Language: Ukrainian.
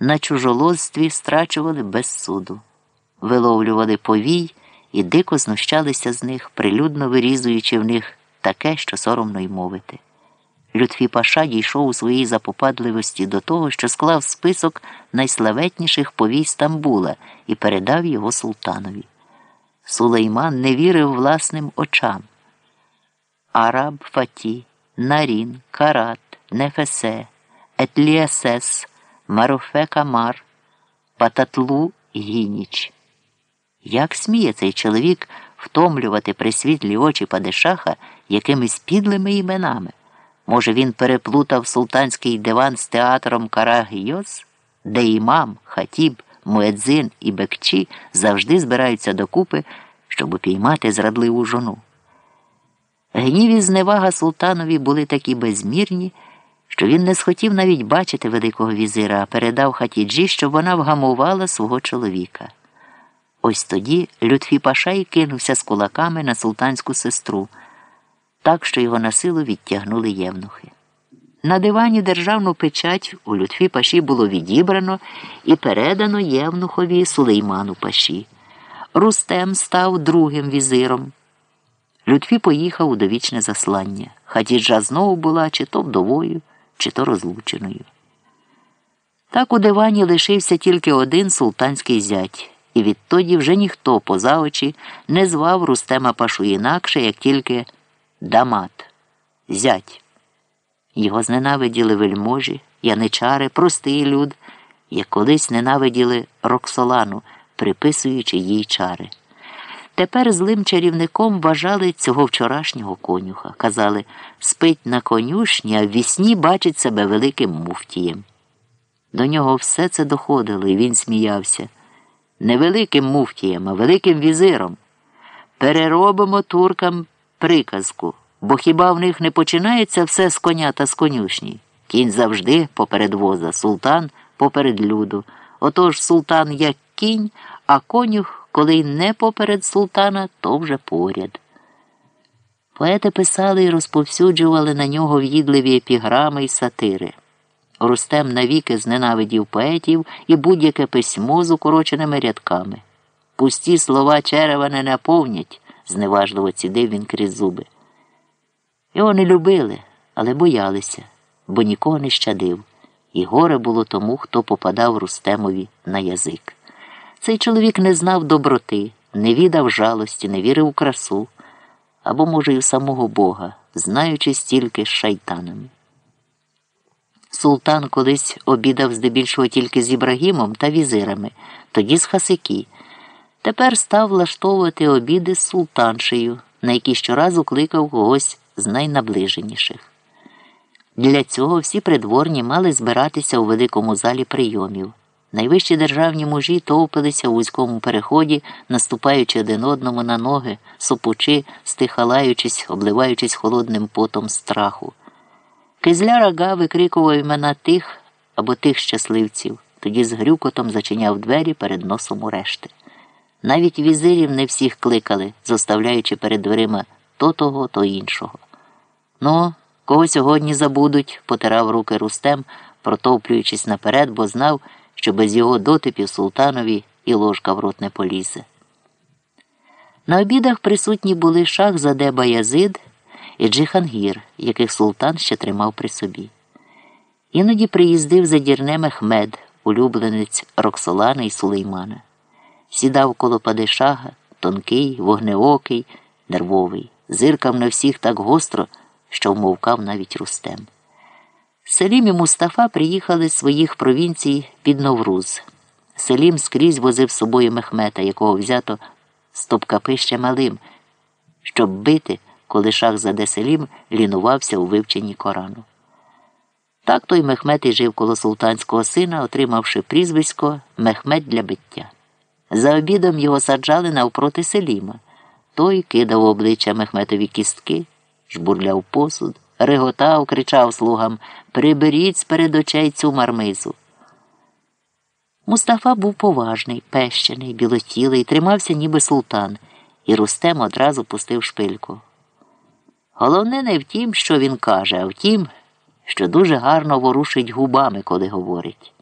на чужолоцтві страчували без суду, виловлювали повій і дико знущалися з них, прилюдно вирізуючи в них таке, що соромно й мовити. Лютфі Паша дійшов у своїй запопадливості до того, що склав список найславетніших повій Стамбула і передав його султанові. Сулейман не вірив власним очам. Араб Фаті, Нарін, Карат, Нефесе, Етліасес, Марофе Камар, Пататлу Гініч. Як сміє цей чоловік втомлювати присвітлі очі Падишаха якимись підлими іменами? Може, він переплутав султанський диван з театром Карагіоз, де імам, хатіб, муедзин і бекчі завжди збираються докупи, щоб упіймати зрадливу жону. Гнів і зневага султанові були такі безмірні, що він не схотів навіть бачити Великого візира, а передав хатіджі, щоб вона вгамувала свого чоловіка. Ось тоді Лютфі Пашай кинувся з кулаками на султанську сестру, так що його на силу відтягнули євнухи. На дивані державну печать у Лютфі Паші було відібрано і передано євнухові Сулейману Паші. Рустем став другим візиром. Лютфі поїхав у довічне заслання. Хатіджа знову була чи то вдовою, чи то розлученою. Так у дивані лишився тільки один султанський зять, і відтоді вже ніхто поза очі не звав Рустема Пашу інакше, як тільки Дамат, зять. Його зненавиділи вельможі, яничари, простий люд, як колись ненавиділи Роксолану, приписуючи їй чари. Тепер злим чарівником вважали цього вчорашнього конюха. Казали, спить на конюшні, а в вісні бачить себе великим муфтієм. До нього все це доходило, і він сміявся. Не великим муфтієм, а великим візиром. Переробимо туркам приказку, бо хіба в них не починається все з коня та з конюшні? Кінь завжди поперед воза, султан поперед люду. Отож султан як кінь, а конюх, коли не поперед султана, то вже поряд. Поети писали і розповсюджували на нього в'їдливі епіграми й сатири. Рустем навіки зненавидів поетів і будь-яке письмо з укороченими рядками. Пусті слова черева не наповнять, зневажливо цідив він крізь зуби. Його не любили, але боялися, бо нікого не щадив, і горе було тому, хто попадав Рустемові на язик. Цей чоловік не знав доброти, не відав жалості, не вірив у красу або, може, й у самого Бога, знаючи стільки з шайтанами. Султан колись обідав здебільшого тільки з Ібрагімом та візирами, тоді з Хасики. Тепер став влаштовувати обіди з султаншею, на які щоразу кликав когось з найнаближеніших. Для цього всі придворні мали збиратися у великому залі прийомів. Найвищі державні мужі товпилися у вузькому переході, наступаючи один одному на ноги, сопучи, стихалаючись, обливаючись холодним потом страху. Кизля рага викрикував імена тих або тих щасливців, тоді з грюкотом зачиняв двері перед носом у решти. Навіть візирів не всіх кликали, заставляючи перед дверима то того, то іншого. Ну, кого сьогодні забудуть, потирав руки Рустем, протовплюючись наперед, бо знав, що без його дотипів султанові і ложка в рот не полізе. На обідах присутні були шах Заде Баязид і Джихангір, яких султан ще тримав при собі. Іноді приїздив за задірне Мехмед, улюбленець Роксолана і Сулеймана. Сідав коло падишага, тонкий, вогнеокий, нервовий, зиркав на всіх так гостро, що вмовкав навіть Рустем. Селім і Мустафа приїхали з своїх провінцій під Новруз. Селім скрізь возив з собою Мехмета, якого взято стопкапи ще малим, щоб бити, коли шах заде Селім лінувався у вивченні Корану. Так той Мехмет і жив коло султанського сина, отримавши прізвисько Мехмет для биття. За обідом його саджали навпроти Селіма. Той кидав обличчя Мехметові кістки, жбурляв посуд реготав, кричав слугам Приберіть з перед очей цю мармизу. Мустафа був поважний, пещений, білотілий, тримався, ніби султан, і Рустем одразу пустив шпильку. Головне не в тім, що він каже, а в тім, що дуже гарно ворушить губами, коли говорить.